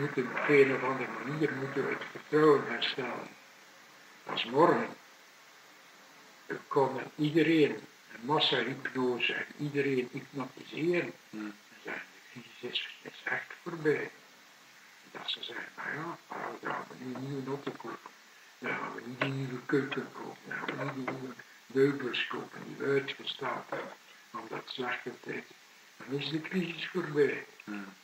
moeten op een of andere manier moeten we het vertrouwen herstellen. Als morgen kon iedereen een massa-hypnose en iedereen hypnotiseren. Hmm. Dan zeggen de crisis is, is echt voorbij. Dat ze zeggen, nou ja, nou, dan gaan we nu een nieuwe auto kopen. Dan gaan we niet die nieuwe keuken kopen. Dan gaan we niet die nieuwe meubels kopen die we uitgesteld hebben. Omdat het slechte tijd. Dan is de crisis voorbij. Hmm.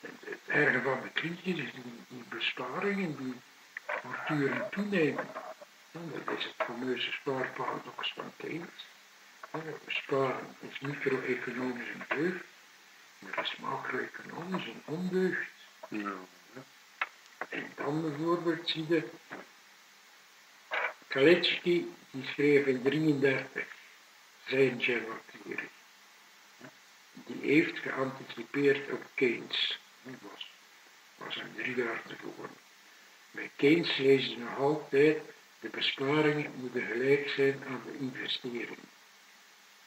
Het, erge van de crisis is die, die besparingen die voortdurend toenemen. Dat is het fameuze spaarparadox van Keynes. Ja, Besparen is micro-economisch een deugd, maar is macro-economisch een ondeugd. Ja. En dan bijvoorbeeld zie je, Kalecki die schreef in 33 zijn general-theorie. Die heeft geanticipeerd op Keynes. Die was, was drie jaar tevoren. Bij Keynes lezen ze nog altijd, de besparingen moeten gelijk zijn aan de investeringen.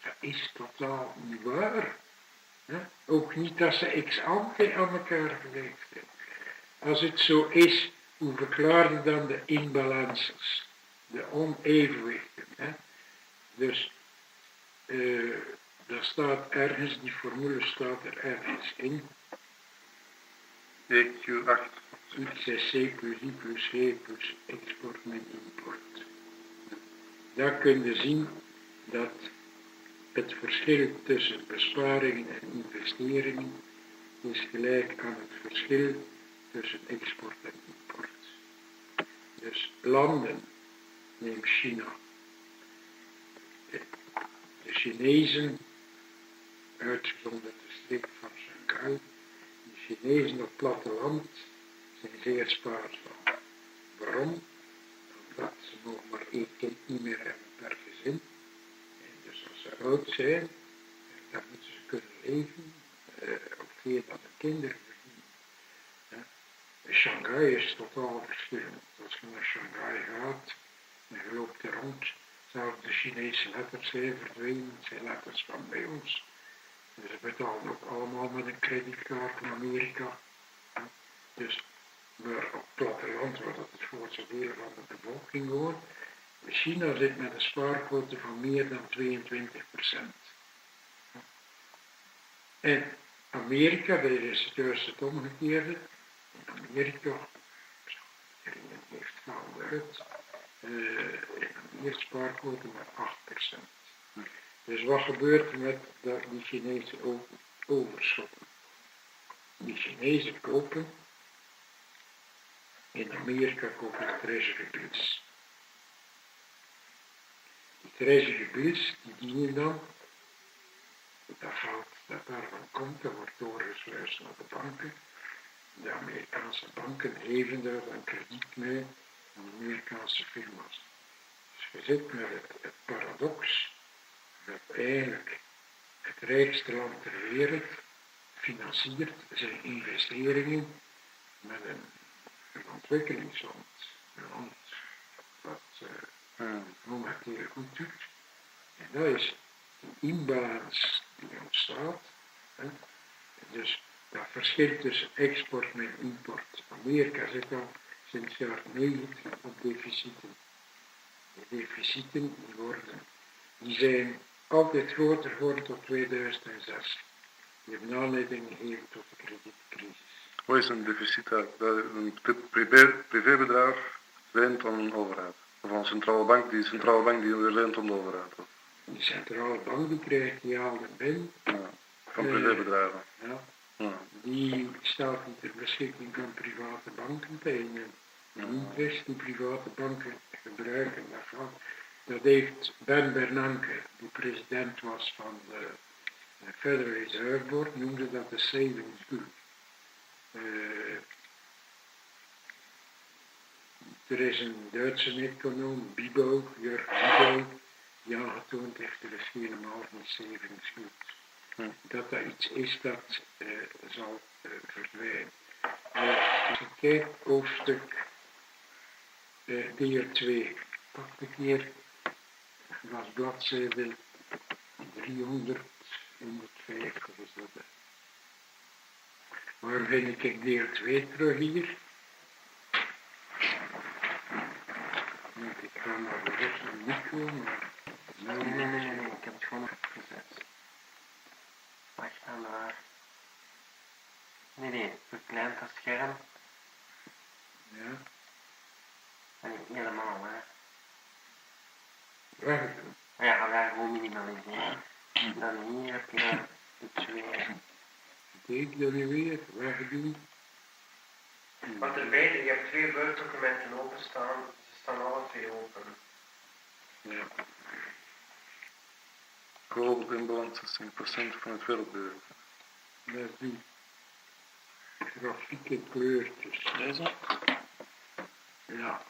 Dat is totaal niet waar. Ook niet dat ze ex ante aan elkaar gelijk zijn. Als het zo is, hoe verklaar je dan de imbalances, de onevenwichten? Dus, eh daar staat ergens, die formule staat er ergens in. EQ8. X is C plus I plus G plus export min import. Daar kun je zien dat het verschil tussen besparingen en investeringen is gelijk aan het verschil tussen export en import. Dus landen, neem China. De Chinezen, uitgezonderd de streek van Shanghai, Chinezen op platteland zijn zeer spaarzaam. Waarom? Omdat ze nog maar één kind niet meer hebben per gezin. En dus als ze oud zijn, eh, dan moeten ze kunnen leven eh, op dat de kinderen verdienen. En Shanghai is totaal verschillend. Als je naar Shanghai gaat en je loopt er rond, zelfs de Chinese letters zijn verdwenen, zijn letters van bij ons. Ze betalen ook allemaal met een creditcard in Amerika. Dus maar op het platteland, waar dat het grootste deel van de bevolking woont, China zit met een spaarquote van meer dan 22% En Amerika, dat is het juist het omgekeerde. In Amerika, iedereen heeft gauw uit, eh in Amerika spaarquote met 8 Dus wat gebeurt er met die Chinese overschotten? Die Chinezen kopen in Amerika kopen de treasury bills. Die treasury bills die dienen dan, dat geld dat daarvan komt, dat wordt doorgesluist naar de banken. De Amerikaanse banken geven daar dan krediet mee aan Amerikaanse firma's. Dus je zit met het paradox dat eigenlijk het rijkste land ter wereld financiert zijn investeringen met een een ontwikkelingsland, een land dat eh, Ja. momenteel goed doet. En dat is die imbalans die ontstaat. Hè. Dus dat verschil tussen export en import. Amerika zit al sinds jaar 90 op deficieten. De deficieten die worden, die zijn altijd groter geworden tot 2006. Die hebben aanleiding gegeven tot de kredietcrisis. Wat is een deficit? Dat een privé, privébedrijf leent aan een overheid. Of een centrale bank, die centrale bank die leent aan de overheid. Die centrale bank die krijgt die haalde bin. Ja. Van Eh. privébedrijven. Ja, Ja. die staat niet ter beschikking van private banken tegen een interest die private banken gebruiken. Gaat- dat heeft Ben Bernanke, die president was van de de Federal Reserve Board, noemde dat de savings good. Eh, er is een Duitse econoom, Bibo, Jörg Bibo, die aangetoond heeft, er is geen savings good. Hm. Dat dat iets is dat eh, zal eh, verdwijnen. Als je kijkt, hoofdstuk deel 2, pak een keer, was bladzijde 300, 150 is dat. Waar vind ik deel 2 terug hier? Want ik ga naar de rest van Nico, maar... Nee, nee, nee, nee, nee, ik heb het gewoon opgezet. Wacht dan waar. Nee, nee, verkleint dat scherm. Ja, En niet helemaal, hè. Weg. Ja, daar gewoon minimaliseren. Dan hier heb je de twee. Kijk dan nu weer, wegdoen. Want er beide, je hebt twee Word-documenten openstaan. Ze staan alle twee open. Ja, Global inbalance 16% van het wereldbeeld. dat is die grafieke kleurtjes. Deze? Ja,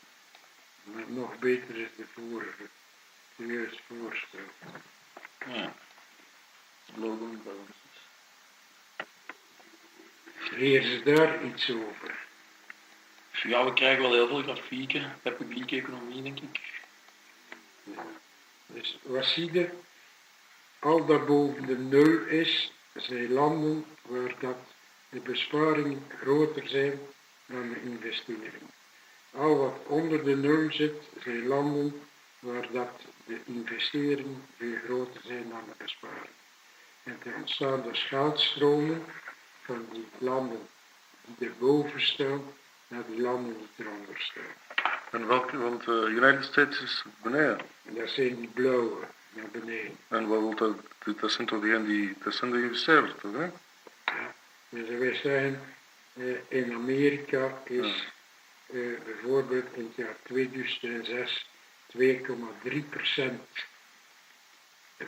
maar nog beter is de vorige. Serieus voorstel. Ja. Global imbalances. Leer ze daar iets over? Ja, we krijgen wel heel veel grafieken bij publieke economie, denk ik. Dus wat zie je? Al dat boven de nul is, zijn landen waar dat de besparingen groter zijn dan de investering. Al wat onder de nul zit, zijn landen waar dat de investeringen veel groter zijn dan de besparing. En er ontstaan dus geldstromen van die landen die erboven staan naar die landen die eronder staan. En welke, want de United States is beneden. En dat zijn die blauwe naar beneden. En wat wil dat, dat zijn toch die, die, dat zijn de investeerders, toch, hè? Ja. Dus wij zeggen, eh, in Amerika is eh, bijvoorbeeld in het jaar 2006 2,3%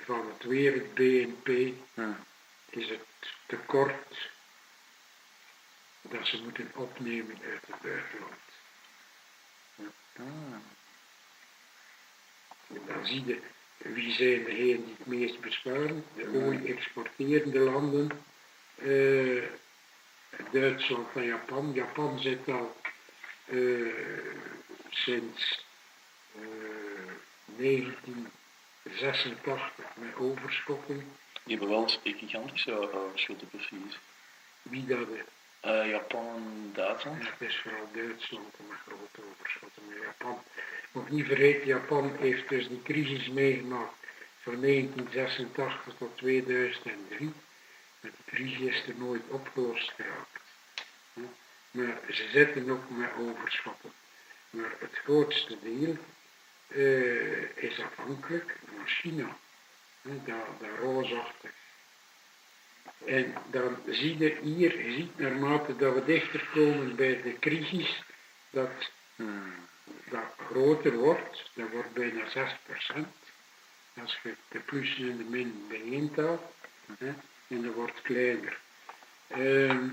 van het wereld BNP Ja. is het tekort dat ze moeten opnemen uit het buitenland. En dan zie je wie zijn degenen die het meest besparen. De olie-exporterende landen, eh, Duitsland en Japan. Japan zit al eh, sinds 1986 met overschotten. Die hebben wel een gigantische overschotten, precies. Wie dat is. Eh, Japan Duitsland. Ja, het is vooral Duitsland met grote overschotten. Maar Japan, nog niet vergeten, Japan heeft dus die crisis meegemaakt van 1986 tot 2003. Maar die crisis is er nooit opgelost geraakt. Hm. Maar ze zitten nog met overschotten. Maar het grootste deel eh, is afhankelijk van China. Hm, Dat, roosachtig. En dan zie je hier, je ziet naarmate dat we dichter komen bij de crisis, dat dat groter wordt, dat wordt bijna 6%. Als je de plussen en de min bijeentelt, hè, en dat wordt kleiner. Ehm,